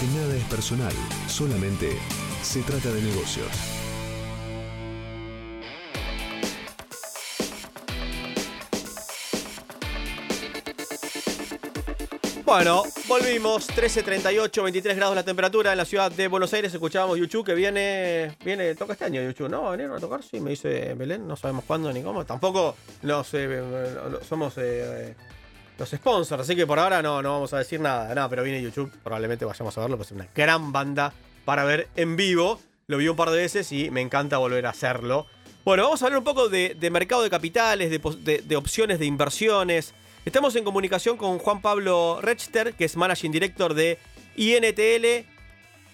Porque nada es personal, solamente se trata de negocios. Bueno, volvimos. 13.38, 23 grados la temperatura en la ciudad de Buenos Aires. Escuchábamos Yuchu que viene, viene, toca este año Yuchu, ¿no? ¿Va a venir a tocar? Sí, me dice Belén. No sabemos cuándo ni cómo. Tampoco nos, eh, somos eh, los sponsors, así que por ahora no, no vamos a decir nada. Nada, pero viene YouTube. Probablemente vayamos a verlo, pues es una gran banda para ver en vivo. Lo vi un par de veces y me encanta volver a hacerlo. Bueno, vamos a hablar un poco de, mercado de capitales, de, opciones de inversiones. Estamos en comunicación con Juan Pablo Rechter, que es Managing Director de INTL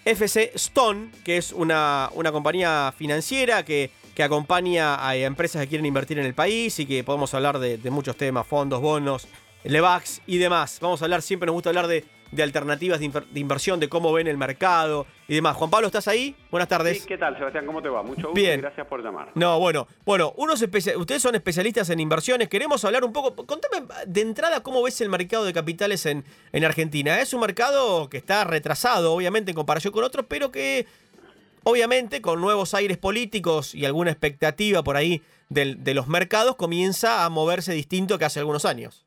FC Stone, que es una, una compañía financiera que, que acompaña a empresas que quieren invertir en el país y que podemos hablar de muchos temas, fondos, bonos, Levax y demás. Vamos a hablar, siempre nos gusta hablar de, de alternativas de, inver- de inversión, de cómo ven el mercado y demás. Juan Pablo, ¿estás ahí? Buenas tardes. Sí, ¿qué tal, Sebastián? ¿Cómo te va? Mucho gusto Bien. y gracias por llamar. No, bueno, bueno, unos ustedes son especialistas en inversiones. Queremos hablar un poco. Contame de entrada cómo ves el mercado de capitales en, en Argentina. Es un mercado que está retrasado, obviamente, en comparación con otros, pero que, obviamente, con nuevos aires políticos y alguna expectativa por ahí del- de los mercados, comienza a moverse distinto que hace algunos años.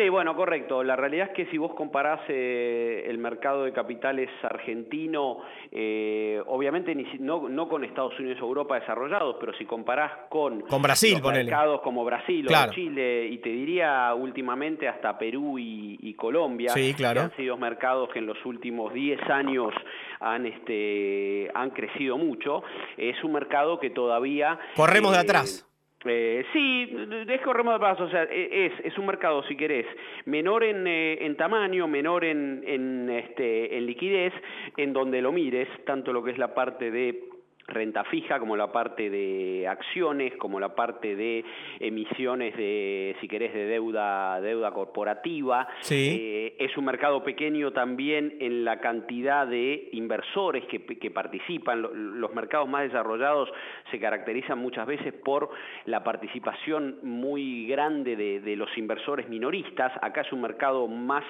Sí, bueno, correcto. La realidad es que si vos comparás eh, el mercado de capitales argentino, eh, obviamente ni no, no con Estados Unidos o Europa desarrollados, pero si comparás con, Con Brasil, los ponele. mercados como Brasil Claro. o Chile, y te diría últimamente hasta Perú y, y Colombia, Sí, claro. que han sido mercados que en los últimos 10 años han, este, han crecido mucho, es un mercado que todavía... Corremos de eh, atrás. Eh, sí, es corremos de paso, o sea, e- es, es un mercado, si querés, menor en, eh, en tamaño, menor en, en, este, en liquidez, en donde lo mires, tanto lo que es la parte de renta fija, como la parte de acciones, como la parte de emisiones de, si querés, de deuda, deuda corporativa. Sí. Eh, es un mercado pequeño también en la cantidad de inversores que, que participan. Lo- Los mercados más desarrollados se caracterizan muchas veces por la participación muy grande de, de los inversores minoristas. Acá es un mercado más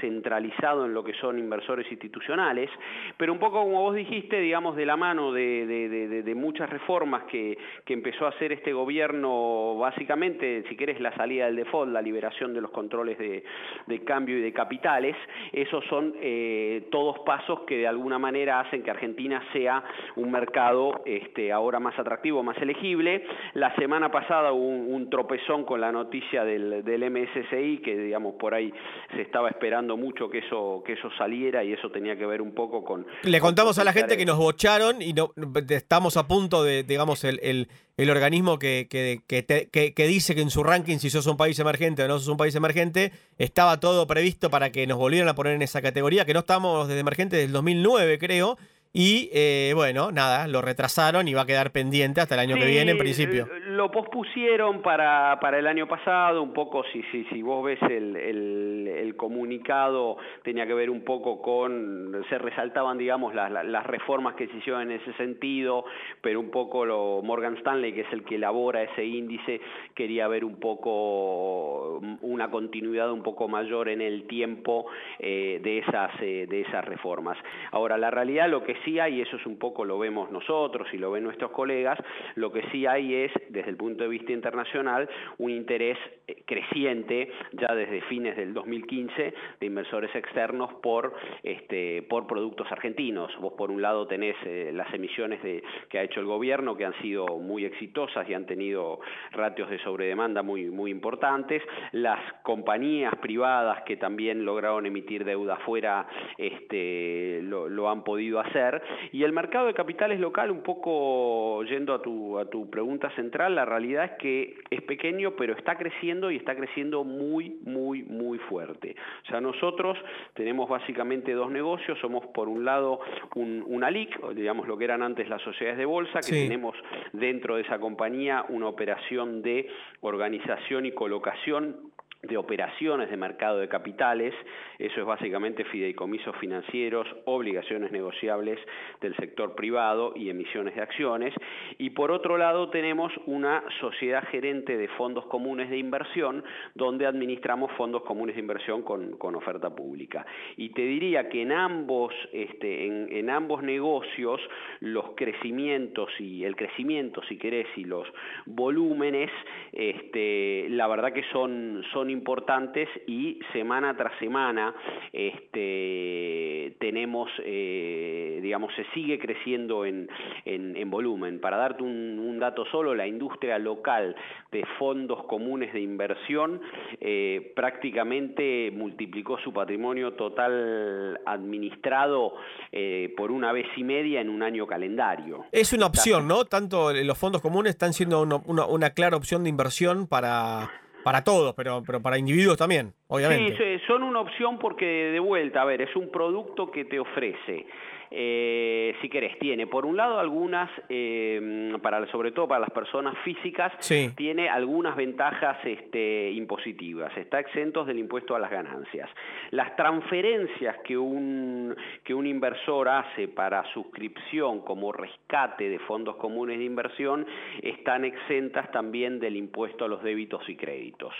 centralizado en lo que son inversores institucionales, pero un poco como vos dijiste, digamos, de la mano de, de- de- muchas reformas que, que empezó a hacer este gobierno, básicamente, si querés, la salida del default, la liberación de los controles de, de cambio y de capitales, esos son eh, todos pasos que de alguna manera hacen que Argentina sea un mercado este, ahora más atractivo, más elegible. La semana pasada hubo un, tropezón con la noticia del, del MSCI, que digamos por ahí se estaba esperando mucho que eso, que eso saliera y eso tenía que ver un poco con... Le contamos a la gente que nos bocharon y no, estamos a punto de, digamos, el, el- el organismo que, que, que te- que- dice que en su ranking, si sos un país emergente o no sos un país emergente, estaba todo previsto para que nos volvieran a poner en esa categoría, que no estamos desde emergente desde el 2009, creo. Y eh, bueno, nada, lo retrasaron y va a quedar pendiente hasta el año que viene, en principio. Lo pospusieron para, para el año pasado, un poco, si, si, si vos ves el, el- comunicado, tenía que ver un poco con, se resaltaban, digamos, las, las- reformas que se hicieron en ese sentido, pero un poco lo, Morgan Stanley, que es el que elabora ese índice, quería ver un poco una continuidad un poco mayor en el tiempo eh, de, esas, eh, de esas reformas. Ahora, la realidad, lo que sí hay, y eso es un poco lo vemos nosotros y lo ven nuestros colegas, lo que sí hay es, desde el punto de vista internacional, un interés eh, creciente ya desde fines del 2015 de inversores externos por, este, por productos argentinos. Vos por un lado tenés eh, las emisiones de, que ha hecho el gobierno que han sido muy exitosas y han tenido ratios de sobredemanda muy, muy importantes, las compañías privadas que también lograron emitir deuda afuera este, lo, lo han podido hacer y el mercado de capitales local un poco yendo a tu, a tu pregunta central, la realidad es que es pequeño pero está creciendo y está creciendo muy, muy, muy fuerte. O sea, nosotros tenemos básicamente dos negocios, somos por un lado un, una LIC, digamos lo que eran antes las sociedades de bolsa, que Sí. tenemos dentro de esa compañía una operación de organización y colocación de operaciones de mercado de capitales, eso es básicamente fideicomisos financieros, obligaciones negociables del sector privado y emisiones de acciones. Y por otro lado tenemos una sociedad gerente de fondos comunes de inversión, donde administramos fondos comunes de inversión con, con oferta pública. Y te diría que en ambos, este, en, en ambos negocios los crecimientos y el crecimiento, si querés, y los volúmenes, este, la verdad que son, son importantes y semana tras semana este, tenemos, eh, digamos, se sigue creciendo en, en- en volumen. Para darte un, un dato solo, la industria local de fondos comunes de inversión eh, prácticamente multiplicó su patrimonio total administrado eh, por una vez y media en un año calendario. Es una opción, ¿no? Tanto los fondos comunes están siendo una, una- una clara opción de inversión para, para todos, pero, pero para individuos también, obviamente. Sí, son una opción porque de vuelta, a ver, es un producto que te ofrece. Eh, si querés, tiene por un lado algunas, eh, para, sobre todo para las personas físicas, Sí. tiene algunas ventajas este, impositivas, está exentos del impuesto a las ganancias. Las transferencias que un, que un inversor hace para suscripción como rescate de fondos comunes de inversión están exentas también del impuesto a los débitos y créditos.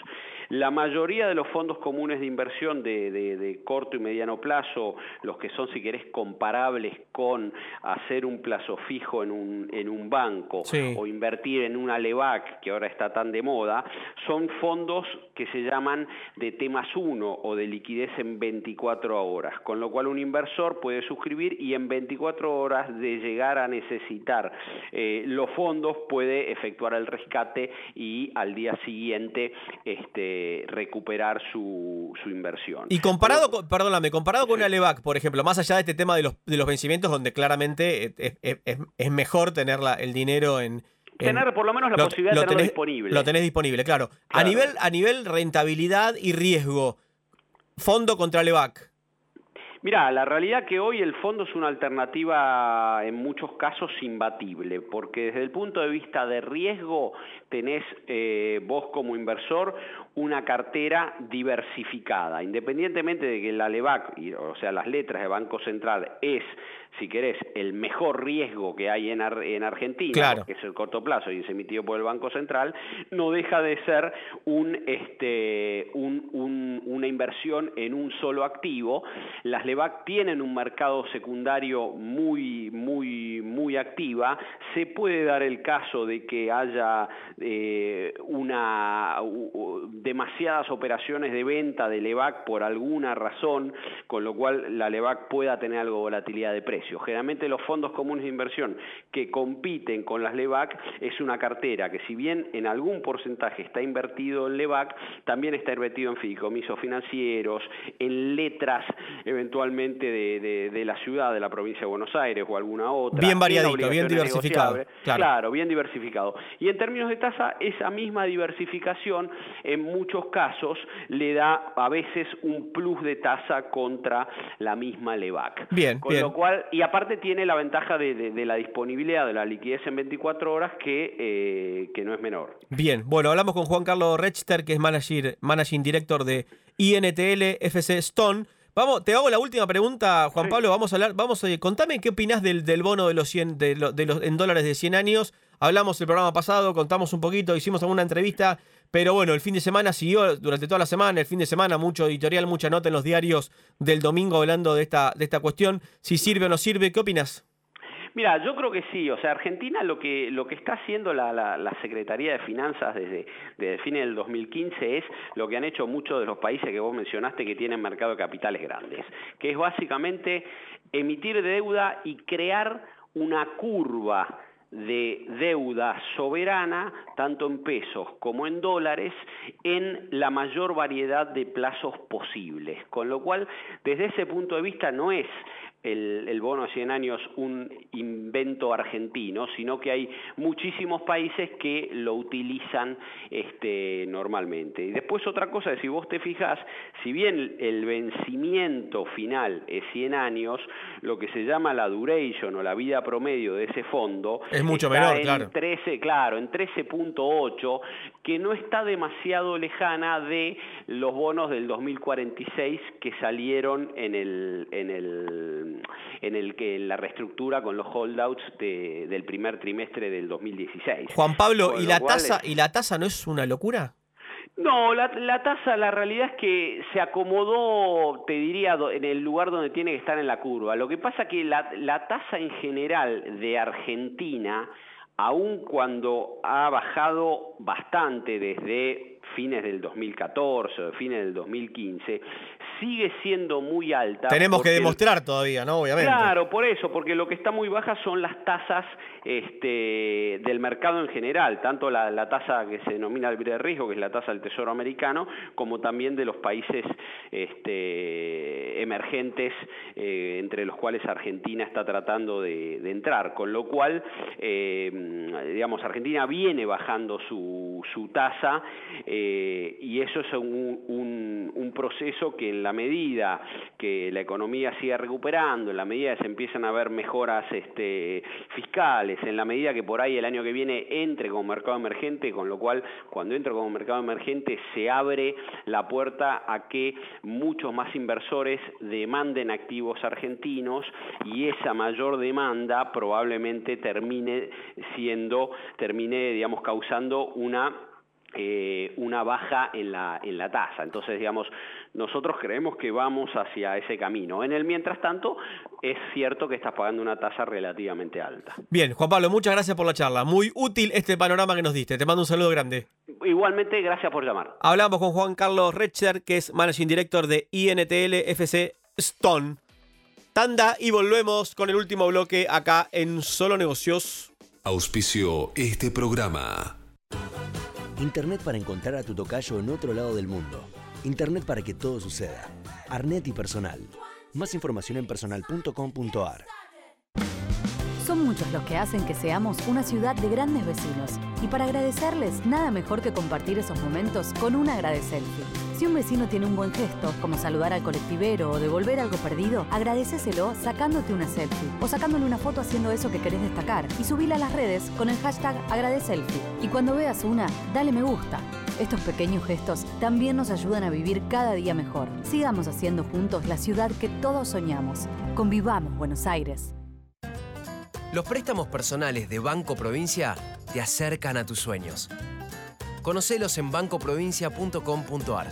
La mayoría de los fondos comunes de inversión de, de- de corto y mediano plazo, los que son, si querés, comparables con hacer un plazo fijo en un, en un banco Sí. o invertir en una LEVAC, que ahora está tan de moda, son fondos que se llaman de temas 1 o de liquidez en 24 horas, con lo cual un inversor puede suscribir y en 24 horas de llegar a necesitar eh, los fondos puede efectuar el rescate y al día siguiente este, recuperar su, su inversión. Y comparado, con, perdóname, comparado con una LEVAC, por ejemplo, más allá de este tema de los, de los vencimientos, donde claramente es, es- es- es mejor tener la- el dinero en... en- Tener por lo menos la posibilidad de tenerlo tenés- disponible. Lo tenés disponible, claro. A, nivel, a nivel rentabilidad y riesgo, fondo contra LEVAC. Mira, la realidad que hoy el fondo es una alternativa en muchos casos imbatible, porque desde el punto de vista de riesgo tenés eh, vos como inversor una cartera diversificada, independientemente de que la LEVAC, o sea, las letras de Banco Central, es, si querés, el mejor riesgo que hay en, Ar- en Argentina, Claro. que es el corto plazo y es emitido por el Banco Central, no deja de ser un, este, un- un- una inversión en un solo activo. Las LEVAC tienen un mercado secundario muy, muy, muy activa. Se puede dar el caso de que haya eh, una demasiadas operaciones de venta de LEVAC por alguna razón, con lo cual la LEVAC pueda tener algo de volatilidad de precios. Generalmente los fondos comunes de inversión que compiten con las LEVAC es una cartera que si bien en algún porcentaje está invertido en LEVAC, también está invertido en fideicomisos financieros, en letras eventualmente de, de- de la ciudad, de la provincia de Buenos Aires o alguna otra. Bien en variadito, bien diversificado. Claro, bien diversificado. Y en términos de esa misma diversificación en muchos casos le da a veces un plus de tasa contra la misma LEVAC. Bien, Con bien. lo cual, y aparte tiene la ventaja de, de- de la disponibilidad de la liquidez en 24 horas que, eh, que no es menor. Bien, bueno, hablamos con Juan Carlos Rechter, que es manager, managing director de INTL FC Stone. Vamos, te hago la última pregunta, Juan Pablo. Vamos a hablar, vamos a contame qué opinás del, del bono de los 100, de, lo- de los, en dólares de 100 años. Hablamos el programa pasado, contamos un poquito, hicimos alguna entrevista, pero bueno, el fin de semana siguió durante toda la semana, el fin de semana mucho editorial, mucha nota en los diarios del domingo hablando de esta, de esta cuestión, si sirve o no sirve. ¿Qué opinas? Mira, yo creo que sí. O sea, Argentina lo que lo que está haciendo la, la- Secretaría de Finanzas desde, desde fines del 2015 es lo que han hecho muchos de los países que vos mencionaste que tienen mercado de capitales grandes, que es básicamente emitir deuda y crear una curva de deuda soberana, tanto en pesos como en dólares, en la mayor variedad de plazos posibles. Con lo cual, desde ese punto de vista, no es el, el bono de 100 años un invento argentino, sino que hay muchísimos países que lo utilizan este, normalmente. Y después otra cosa es, si vos te fijas, si bien el vencimiento final es 100 años, lo que se llama la duration o la vida promedio de ese fondo Es mucho está menor, en claro. 13, claro, en 13.8, que no está demasiado lejana de los bonos del 2046 que salieron en el en el en el que en la reestructura con los holdouts de- del primer trimestre del 2016. Juan Pablo, Con ¿y la tasa es- y la tasa no es una locura? no, la, la tasa, la realidad es que se acomodó, te diría, en el lugar donde tiene que estar en la curva. Lo que pasa que la, la tasa en general de Argentina, aun cuando ha bajado bastante desde fines del 2014 o fines del 2015, sigue siendo muy alta. Tenemos que demostrar todavía, ¿no? Obviamente. Claro, por eso, porque lo que está muy baja son las tasas este, del mercado en general, tanto la, la tasa que se denomina libre de riesgo, que es la tasa del Tesoro americano, como también de los países este, emergentes, eh, entre los cuales Argentina está tratando de, de entrar. Con lo cual, eh, digamos, Argentina viene bajando su, su tasa eh, y eso es un, proceso que en la medida que la economía siga recuperando, en la medida que se empiezan a ver mejoras este, fiscales, en la medida que por ahí el año que viene entre como mercado emergente, con lo cual cuando entra como mercado emergente se abre la puerta a que muchos más inversores demanden activos argentinos y esa mayor demanda probablemente termine siendo, termine, digamos, causando una eh, una baja en la, en la tasa. Entonces, digamos, nosotros creemos que vamos hacia ese camino. En el mientras tanto, es cierto que estás pagando una tasa relativamente alta. Bien, Juan Pablo, muchas gracias por la charla. Muy útil este panorama que nos diste. Te mando un saludo grande. Igualmente, gracias por llamar. Hablamos con Juan Carlos Recher, que es Managing Director de INTL FC Stone. Tanda y volvemos con el último bloque acá en Solo Negocios. Auspicio este programa. Internet para encontrar a tu tocayo en otro lado del mundo. Internet para que todo suceda. Arnet y personal. Más información en personal.com.ar. Son muchos los que hacen que seamos una ciudad de grandes vecinos. Y para agradecerles, nada mejor que compartir esos momentos con un agradeselfie. Si un vecino tiene un buen gesto, como saludar al colectivero o devolver algo perdido, agradeceselo sacándote una selfie o sacándole una foto haciendo eso que querés destacar y subila a las redes con el hashtag agradeselfie. Y cuando veas una, dale me gusta. Estos pequeños gestos también nos ayudan a vivir cada día mejor. Sigamos haciendo juntos la ciudad que todos soñamos. Convivamos Buenos Aires. Los préstamos personales de Banco Provincia te acercan a tus sueños. Conocelos en bancoprovincia.com.ar.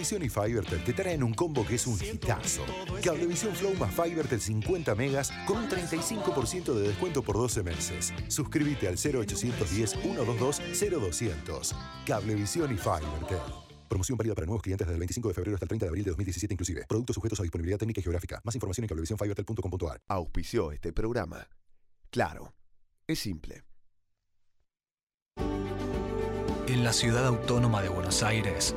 Cablevisión y Fivertel te traen un combo que es un hitazo. Cablevisión Flow más Fivertel 50 megas con un 35% de descuento por 12 meses. Suscríbete al 0810 122 0200. Cablevisión y Fivertel. Promoción válida para nuevos clientes desde el 25 de febrero hasta el 30 de abril de 2017 inclusive. Productos sujetos a disponibilidad técnica y geográfica. Más información en cablevisiónfivertel.com.ar. Auspició este programa. Claro, es simple. En la ciudad autónoma de Buenos Aires,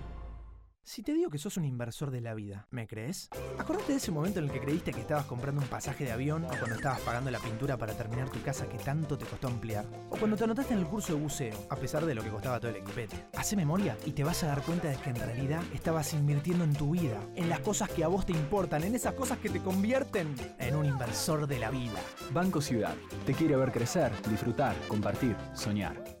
Si te digo que sos un inversor de la vida, ¿me crees? Acordate de ese momento en el que creíste que estabas comprando un pasaje de avión o cuando estabas pagando la pintura para terminar tu casa que tanto te costó ampliar. O cuando te anotaste en el curso de buceo, a pesar de lo que costaba todo el equipete. Hace memoria y te vas a dar cuenta de que en realidad estabas invirtiendo en tu vida, en las cosas que a vos te importan, en esas cosas que te convierten en un inversor de la vida. Banco Ciudad. Te quiere ver crecer, disfrutar, compartir, soñar.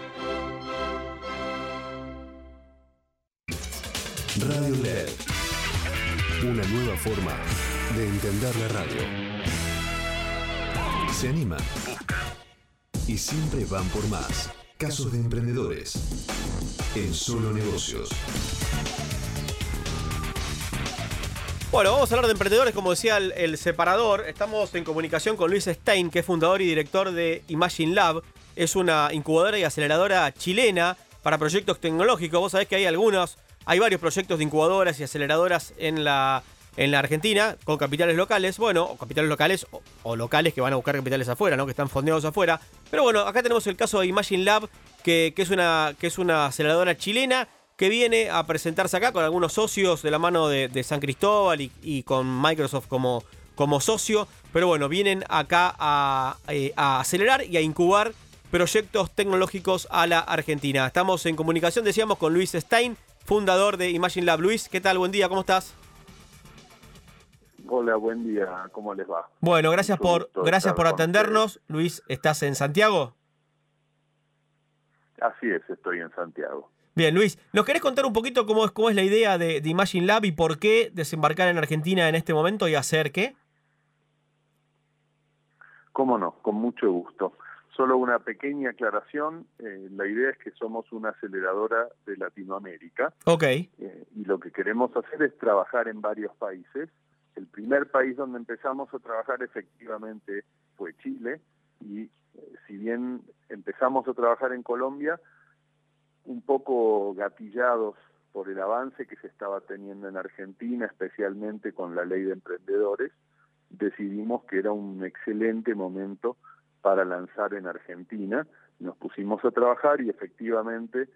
Radio LED. Una nueva forma de entender la radio. Se animan. Y siempre van por más. Casos de emprendedores. En solo negocios. Bueno, vamos a hablar de emprendedores, como decía el, el separador. Estamos en comunicación con Luis Stein, que es fundador y director de Imagine Lab. Es una incubadora y aceleradora chilena para proyectos tecnológicos. Vos sabés que hay algunos, hay varios proyectos de incubadoras y aceleradoras en la, en la Argentina con capitales locales. Bueno, o capitales locales o, locales que van a buscar capitales afuera, ¿no? Que están fondeados afuera. Pero bueno, acá tenemos el caso de Imagine Lab, que, que es, una, que es una aceleradora chilena que viene a presentarse acá con algunos socios de la mano de, San Cristóbal y, con Microsoft como, como socio. Pero bueno, vienen acá eh, a acelerar y a incubar proyectos tecnológicos a la Argentina. Estamos en comunicación, decíamos, con Luis Stein, fundador de Imagine Lab. Luis, ¿qué tal? Buen día, ¿cómo estás? Hola, buen día, ¿cómo les va? Bueno, gracias por, gracias por atendernos. Luis, ¿estás en Santiago? Así es, estoy en Santiago. Bien, Luis, ¿nos querés contar un poquito cómo es, cómo es la idea de, de Imagine Lab y por qué desembarcar en Argentina en este momento y hacer qué? ¿Cómo no? Con mucho gusto. Solo una pequeña aclaración. eh, la idea es que somos una aceleradora de Latinoamérica Ok. eh, y lo que queremos hacer es trabajar en varios países. El primer país donde empezamos a trabajar efectivamente fue Chile y eh, si bien empezamos a trabajar en Colombia, un poco gatillados por el avance que se estaba teniendo en Argentina, especialmente con la ley de emprendedores, decidimos que era un excelente momento para lanzar en Argentina. Nos pusimos a trabajar y efectivamente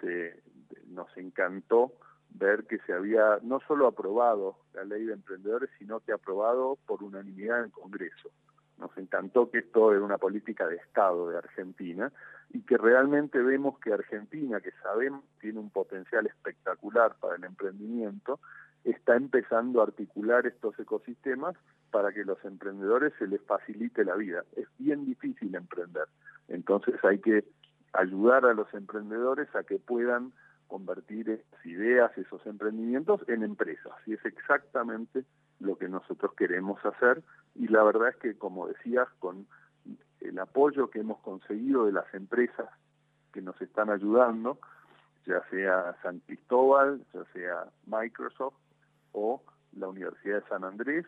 se, nos encantó ver que se había no solo aprobado la ley de emprendedores, sino que aprobado por unanimidad en el Congreso. Nos encantó que esto era una política de Estado de Argentina y que realmente vemos que Argentina, que sabemos tiene un potencial espectacular para el emprendimiento, está empezando a articular estos ecosistemas para que los emprendedores se les facilite la vida. Es bien difícil emprender, entonces hay que ayudar a los emprendedores a que puedan convertir esas ideas, esos emprendimientos en empresas. Y es exactamente lo que nosotros queremos hacer y la verdad es que, como decías, con el apoyo que hemos conseguido de las empresas que nos están ayudando, ya sea San Cristóbal, ya sea Microsoft o la Universidad de San Andrés,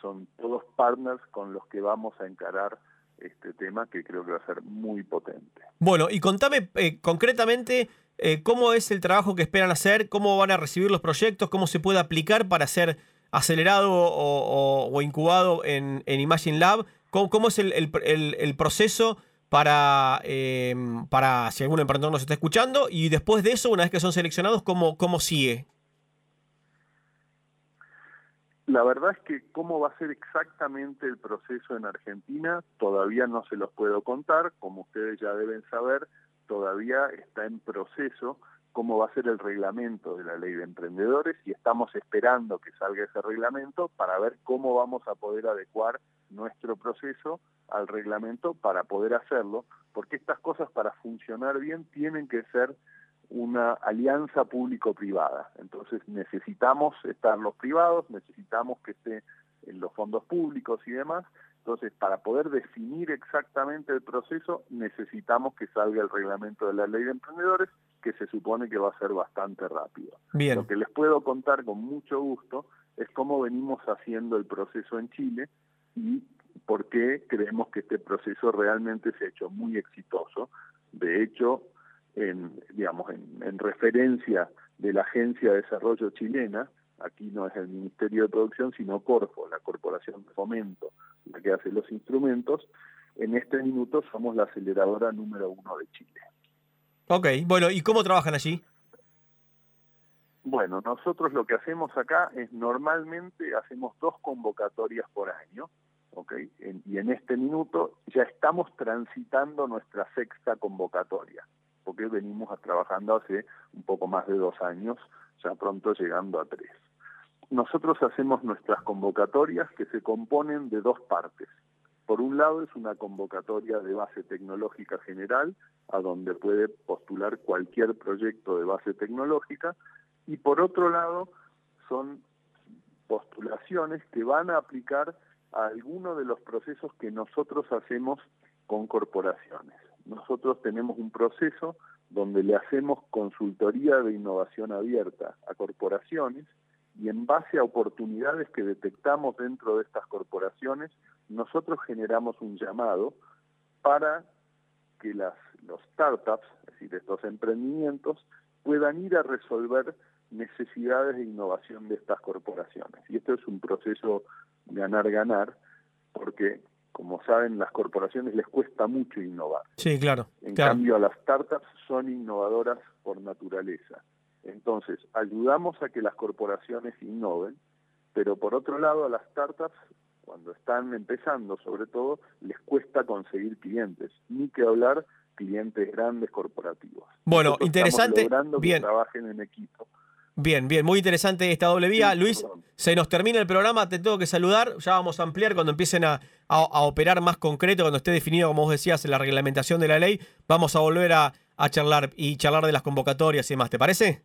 son todos partners con los que vamos a encarar este tema que creo que va a ser muy potente. Bueno, y contame eh, concretamente eh, cómo es el trabajo que esperan hacer, cómo van a recibir los proyectos, cómo se puede aplicar para ser acelerado o, incubado en, en Imagine Lab, cómo, es el- el proceso para, eh, para si algún emprendedor nos está escuchando y después de eso, una vez que son seleccionados, cómo, cómo sigue. La verdad es que cómo va a ser exactamente el proceso en Argentina todavía no se los puedo contar. Como ustedes ya deben saber, todavía está en proceso cómo va a ser el reglamento de la ley de emprendedores y estamos esperando que salga ese reglamento para ver cómo vamos a poder adecuar nuestro proceso al reglamento para poder hacerlo, porque estas cosas para funcionar bien tienen que ser una alianza público-privada. Entonces necesitamos estar los privados, necesitamos que esté en los fondos públicos y demás. Entonces, para poder definir exactamente el proceso, necesitamos que salga el reglamento de la ley de emprendedores, que se supone que va a ser bastante rápido. Bien. Lo que les puedo contar con mucho gusto es cómo venimos haciendo el proceso en Chile y por qué creemos que este proceso realmente se ha hecho muy exitoso. De hecho, en, digamos, en, en referencia de la Agencia de Desarrollo chilena, aquí no es el Ministerio de Producción, sino Corfo, la Corporación de Fomento, la que hace los instrumentos, en este minuto somos la aceleradora número uno de Chile. Ok, bueno, ¿y cómo trabajan allí? Bueno, nosotros lo que hacemos acá es normalmente hacemos dos convocatorias por año, ¿ok? En- y en este minuto ya estamos transitando nuestra sexta convocatoria, porque venimos trabajando hace un poco más de dos años, ya pronto llegando a tres. Nosotros hacemos nuestras convocatorias que se componen de dos partes. Por un lado es una convocatoria de base tecnológica general, a donde puede postular cualquier proyecto de base tecnológica, y por otro lado son postulaciones que van a aplicar a alguno de los procesos que nosotros hacemos con corporaciones. Nosotros tenemos un proceso donde le hacemos consultoría de innovación abierta a corporaciones y en base a oportunidades que detectamos dentro de estas corporaciones, nosotros generamos un llamado para que las, los startups, es decir, estos emprendimientos, puedan ir a resolver necesidades de innovación de estas corporaciones. Y esto es un proceso ganar-ganar, porque, como saben, las corporaciones les cuesta mucho innovar. Sí, claro. En claro. cambio, a las startups son innovadoras por naturaleza. Entonces, ayudamos a que las corporaciones innoven, pero por otro lado, a las startups, cuando están empezando, sobre todo, les cuesta conseguir clientes, ni que hablar clientes grandes corporativos. Bueno, Nosotros interesante. Estamos logrando Bien. que trabajen en equipo. Bien, bien, muy interesante esta doble vía. Luis, se nos termina el programa, te tengo que saludar. Ya vamos a ampliar cuando empiecen a, a- a operar más concreto, cuando esté definido, como vos decías, la reglamentación de la ley. Vamos a volver a, a charlar y charlar de las convocatorias y demás. ¿Te parece?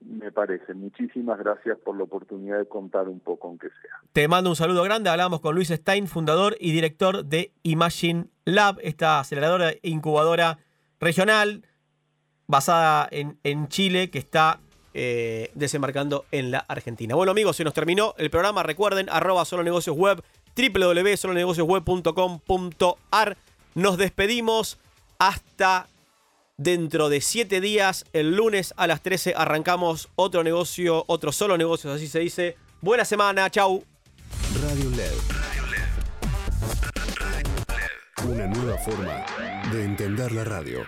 Me parece. Muchísimas gracias por la oportunidad de contar un poco, aunque sea. Te mando un saludo grande. Hablamos con Luis Stein, fundador y director de Imagine Lab, esta aceleradora e incubadora regional basada en, en Chile que está eh, desembarcando en la Argentina. Bueno amigos, se nos terminó el programa. Recuerden, arroba solo negocios web, www.solonegociosweb.com.ar. Nos despedimos hasta dentro de siete días. El lunes a las 13 arrancamos otro negocio, otro solo negocios, así se dice. Buena semana, chau. Radio LED. Una nueva forma de entender la radio.